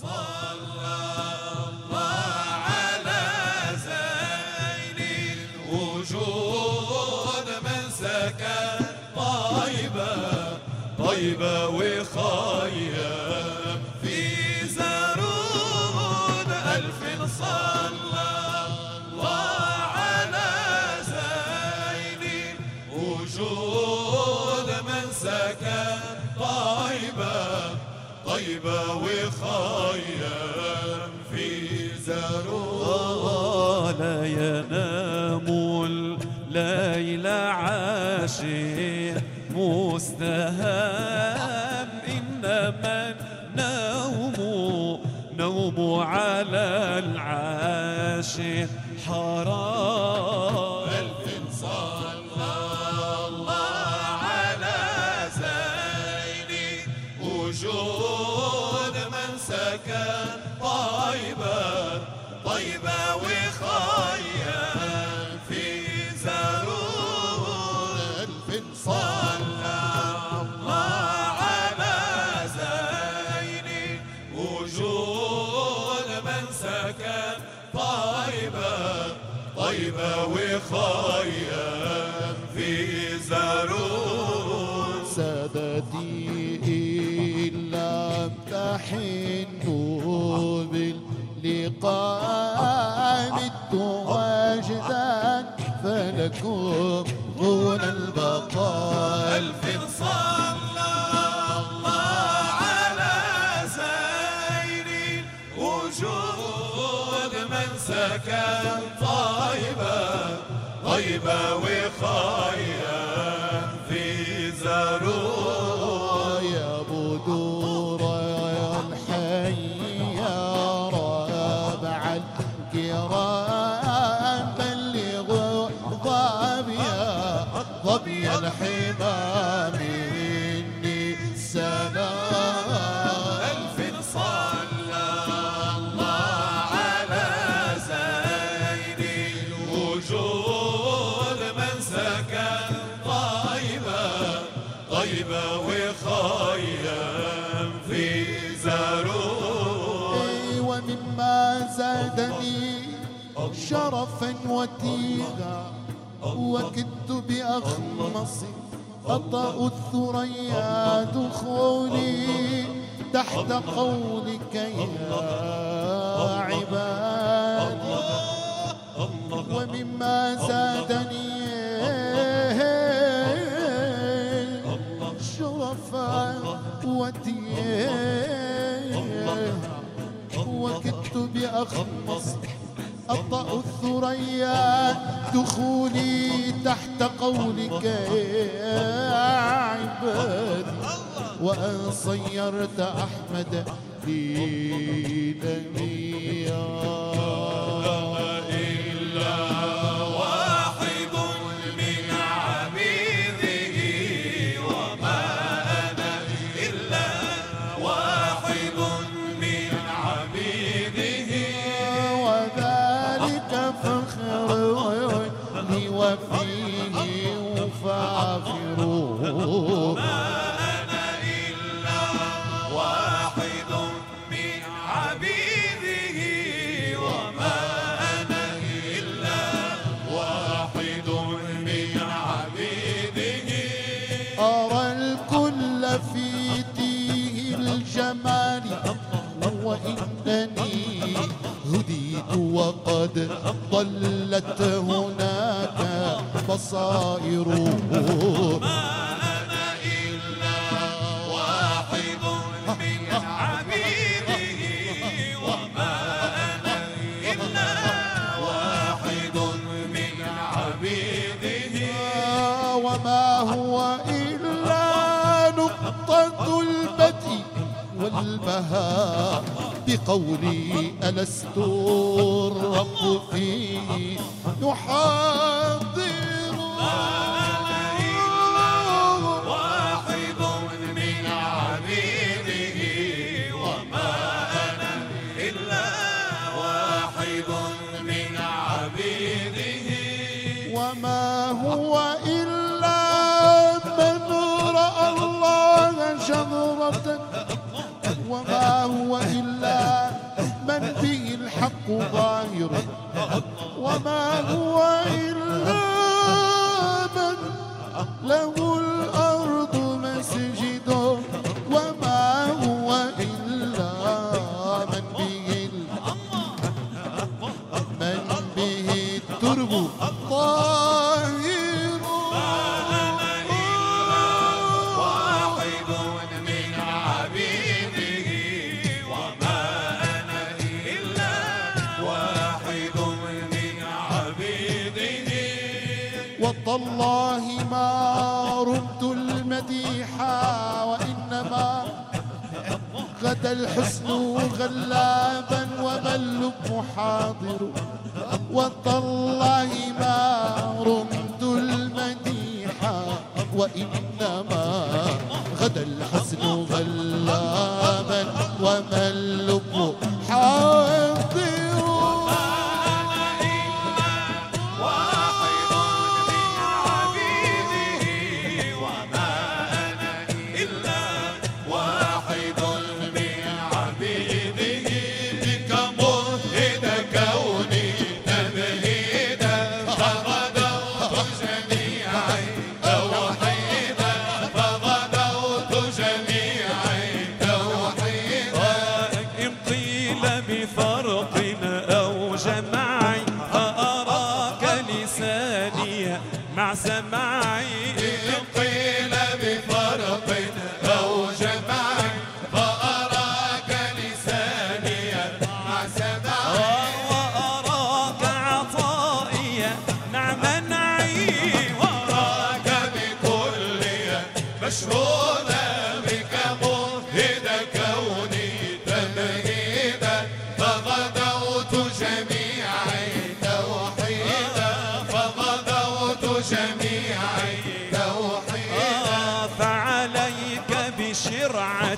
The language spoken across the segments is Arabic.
صلى طيبة في زارون لا ينام الليل عاشق مستهام إنما النوم نوم على العاشق حرام. سكن طيبة طيبة وخيم في زارون ألف صلى الله على زين وجود من سكن طيبة طيبة وخيم في مت وجدا فلكم دون البقاء. ألف صلى الله على من سكن طيبة طيبة وخيم مني سلام. ألف صلى الله على زين الوجود. من سكن طيبة طيبة وخيم في زارون ومما زادني شرفا وتيغا وكدت بأخمص أطأ الثريا دخولي تحت قولك يا عبادي. ومما زادني شرفا وتيغا وكدت بأخمص أطأ الثريا دخولي تحت قولك يا عبادي. وأن صيرت أحمد لي نبيا وإنني هديت وقد ضلت هناك بصائر أنا إلا واحد من عبيده وما أنا إلا واحد من عبيده وما هو إلا نقطة البدء والبهاء. بقولي ألست الرب فيه يحاضر وما هو وتالله ما رمت المديح وإنما غدا الحسن غلابا وما اللب حاضر وتالله ما Canadá.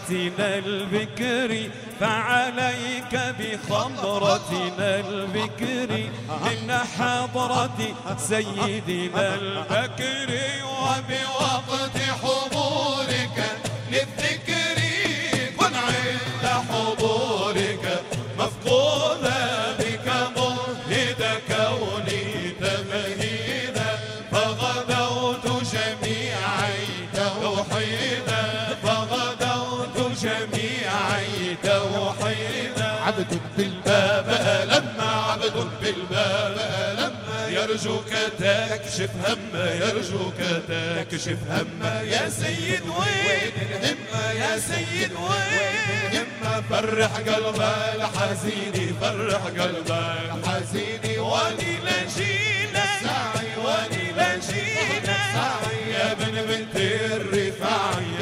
بشرعتنا البكر فعليك بخمرتنا البكر. إن حضرة سيدنا البكر وبوقت فغدوت جميعي توحيدا عبد بالباب الباب لما عبد بالباب لما يرجوك تكشف هم يرجوك تكشف هم. يا سيد وين الهمة يا سيد وين همة فرح قلب الحزين فرح قلب الحزين وني لجينا سعي وني لجينا سعي يا بن بنت الرفاعي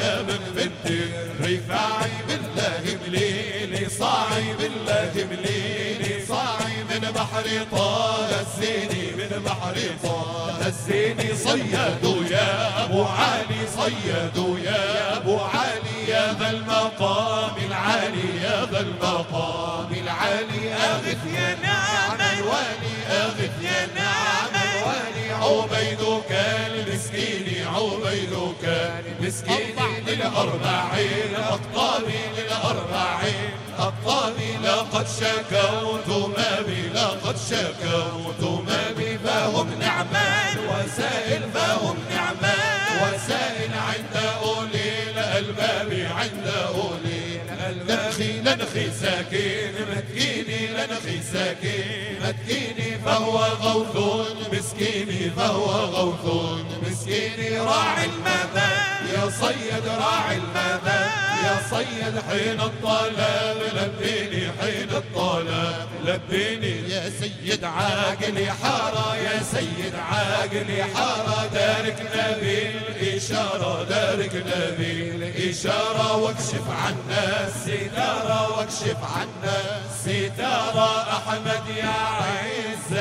الرفاعي بالله مليلي صاعي بالله مليلي صاعي من بحر طال الزيني من بحر طال الزيني. صيدوا يا أبو علي صيدوا يا أبو علي يا ذا المقام العالي يا ذا المقام العالي. أغث يا نعم الوالي أغث يا نعم الوالي عبيدك المسكين عبيدك المسكين للأربعين أقطاب للأربعين. أقطاب لقد شكوت ما بي لقد شكوت ما بي فهم نعمان وسائل فهم نعمان. وسائل عند أولي الألباب عند أولي الألباب. لنخي ساكين متكيني لنخي ساكين متكيني فهو غوث مسكيني فهو غوث مسكيني راعي المدى يا صيد راعي المدى يا صيد حين الطلب لبيني حين الطلب لبيني. يا سيد عاقل حارة يا سيد عاقل حارة داركنا بالإشارة داركنا بالإشارة واكشف عنا الستارة واكشف عنا الستارة. أحمد يا عز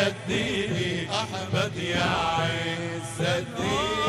الدين أحمد يا عز الدين.